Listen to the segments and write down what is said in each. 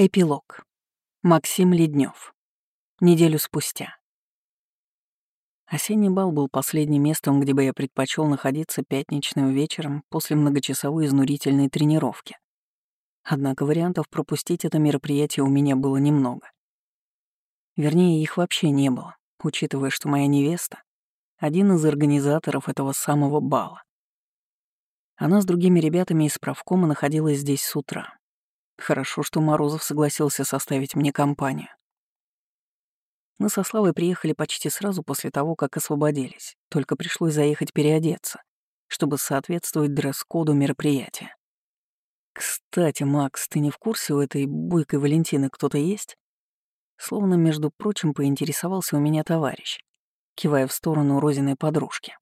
Эпилог. Максим Леднев. Неделю спустя. Осенний бал был последним местом, где бы я предпочел находиться пятничным вечером после многочасовой изнурительной тренировки. Однако вариантов пропустить это мероприятие у меня было немного. Вернее, их вообще не было, учитывая, что моя невеста — один из организаторов этого самого бала. Она с другими ребятами из правкома находилась здесь с утра. Хорошо, что Морозов согласился составить мне компанию. Мы со Славой приехали почти сразу после того, как освободились, только пришлось заехать переодеться, чтобы соответствовать дресс-коду мероприятия. «Кстати, Макс, ты не в курсе, у этой буйкой Валентины кто-то есть?» Словно, между прочим, поинтересовался у меня товарищ, кивая в сторону Розиной подружки.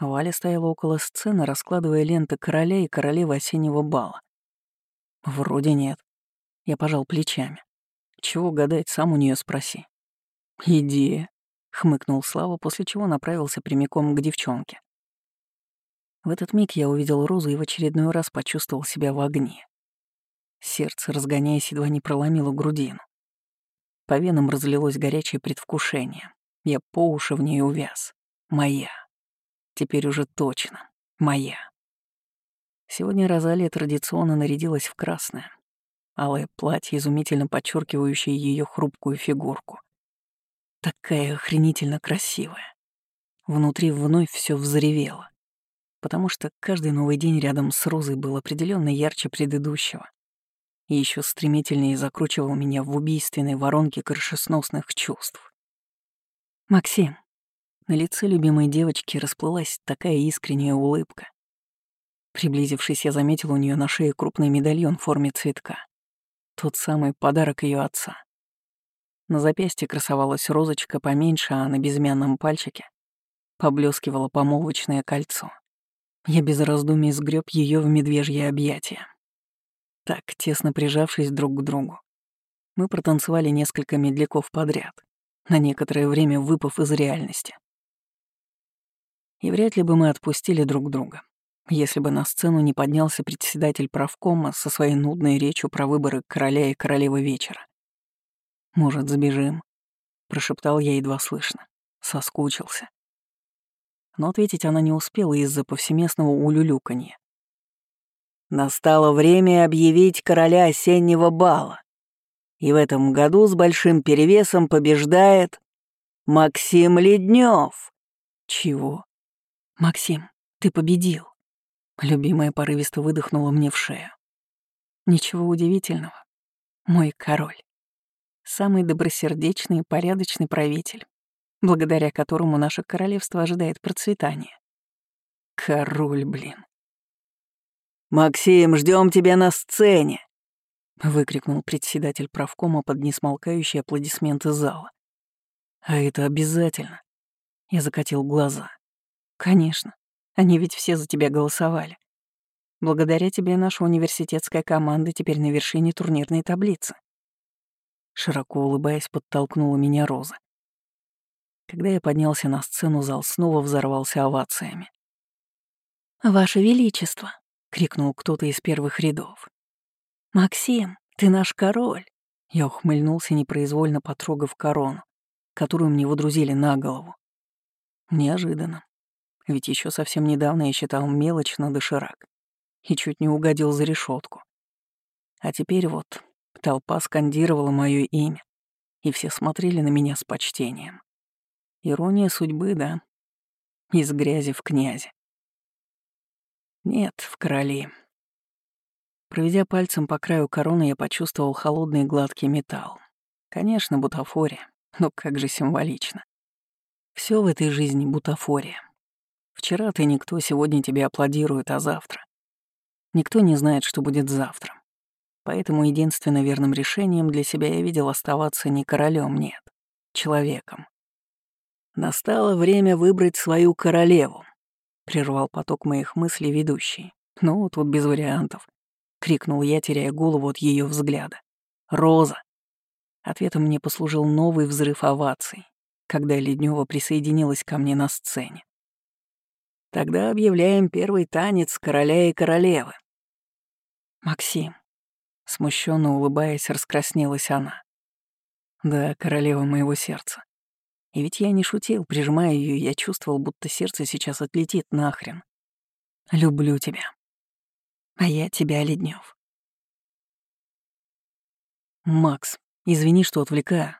Валя стояла около сцены, раскладывая ленты короля и королевы осеннего бала. Вроде нет. Я пожал плечами. Чего гадать, сам у нее спроси. Идея, хмыкнул Слава, после чего направился прямиком к девчонке. В этот миг я увидел Розу и в очередной раз почувствовал себя в огне. Сердце, разгоняясь, едва не проломило грудину. По венам разлилось горячее предвкушение. Я по уши в ней увяз. Моя. Теперь уже точно. Моя. Сегодня Розалия традиционно нарядилась в красное. Алое платье, изумительно подчеркивающее ее хрупкую фигурку. Такая охренительно красивая. Внутри вновь все взревело, потому что каждый новый день рядом с Розой был определенно ярче предыдущего и еще стремительнее закручивал меня в убийственной воронке крышесносных чувств. «Максим». На лице любимой девочки расплылась такая искренняя улыбка, Приблизившись, я заметил у нее на шее крупный медальон в форме цветка. Тот самый подарок ее отца. На запястье красовалась розочка поменьше, а на безымянном пальчике поблескивало помолвочное кольцо. Я без раздумий сгреб ее в медвежье объятия. Так, тесно прижавшись друг к другу, мы протанцевали несколько медляков подряд, на некоторое время выпав из реальности. И вряд ли бы мы отпустили друг друга если бы на сцену не поднялся председатель правкома со своей нудной речью про выборы короля и королевы вечера. «Может, забежим?» — прошептал я едва слышно. Соскучился. Но ответить она не успела из-за повсеместного улюлюканья. Настало время объявить короля осеннего бала. И в этом году с большим перевесом побеждает Максим Леднев. Чего? Максим, ты победил. Любимая порывисто выдохнула мне в шею. Ничего удивительного. Мой король. Самый добросердечный и порядочный правитель, благодаря которому наше королевство ожидает процветания. Король, блин. «Максим, ждем тебя на сцене!» — выкрикнул председатель правкома под несмолкающие аплодисменты зала. «А это обязательно!» Я закатил глаза. «Конечно. Они ведь все за тебя голосовали. Благодаря тебе наша университетская команда теперь на вершине турнирной таблицы. Широко улыбаясь, подтолкнула меня Роза. Когда я поднялся на сцену, зал снова взорвался овациями. «Ваше Величество!» — крикнул кто-то из первых рядов. «Максим, ты наш король!» Я ухмыльнулся, непроизвольно потрогав корону, которую мне водрузили на голову. Неожиданно. Ведь еще совсем недавно я считал мелочь на доширак и чуть не угодил за решетку. А теперь вот толпа скандировала мое имя, и все смотрели на меня с почтением. Ирония судьбы, да? Из грязи в князи. Нет, в короли. Проведя пальцем по краю короны, я почувствовал холодный гладкий металл. Конечно, бутафория, но как же символично. Все в этой жизни бутафория. Вчера ты никто, сегодня тебе аплодирует, а завтра. Никто не знает, что будет завтра. Поэтому единственно верным решением для себя я видел оставаться не королем, нет, человеком. Настало время выбрать свою королеву, прервал поток моих мыслей ведущий. Ну, тут без вариантов, крикнул я, теряя голову от ее взгляда. Роза. Ответом мне послужил новый взрыв оваций, когда Леднева присоединилась ко мне на сцене. Тогда объявляем первый танец короля и королевы. Максим, Смущенно улыбаясь, раскраснелась она. Да, королева моего сердца. И ведь я не шутил, прижимая ее, я чувствовал, будто сердце сейчас отлетит нахрен. Люблю тебя. А я тебя, Леднев. Макс, извини, что отвлекаю.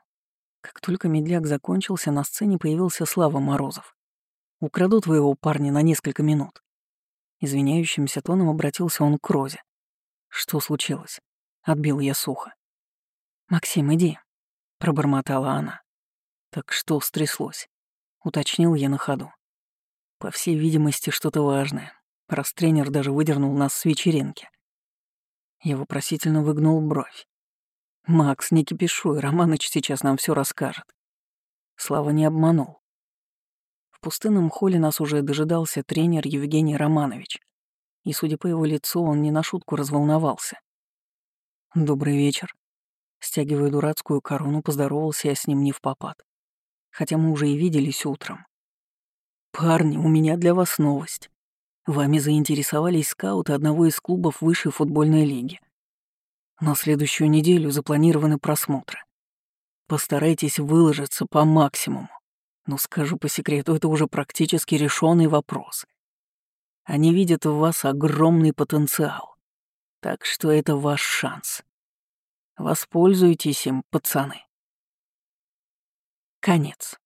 Как только медляк закончился, на сцене появился Слава Морозов. Украду твоего парня на несколько минут. Извиняющимся тоном обратился он к Розе. Что случилось? Отбил я сухо. «Максим, иди», — пробормотала она. «Так что стряслось?» — уточнил я на ходу. По всей видимости, что-то важное, раз тренер даже выдернул нас с вечеринки. Я вопросительно выгнул бровь. «Макс, не кипишуй, Романыч сейчас нам все расскажет». Слава не обманул. Пустынном холле нас уже дожидался тренер Евгений Романович, и, судя по его лицу, он не на шутку разволновался. «Добрый вечер». Стягивая дурацкую корону, поздоровался я с ним не в попад. Хотя мы уже и виделись утром. «Парни, у меня для вас новость. Вами заинтересовались скауты одного из клубов высшей футбольной лиги. На следующую неделю запланированы просмотры. Постарайтесь выложиться по максимуму. Но скажу по секрету, это уже практически решенный вопрос. Они видят в вас огромный потенциал. Так что это ваш шанс. Воспользуйтесь им, пацаны. Конец.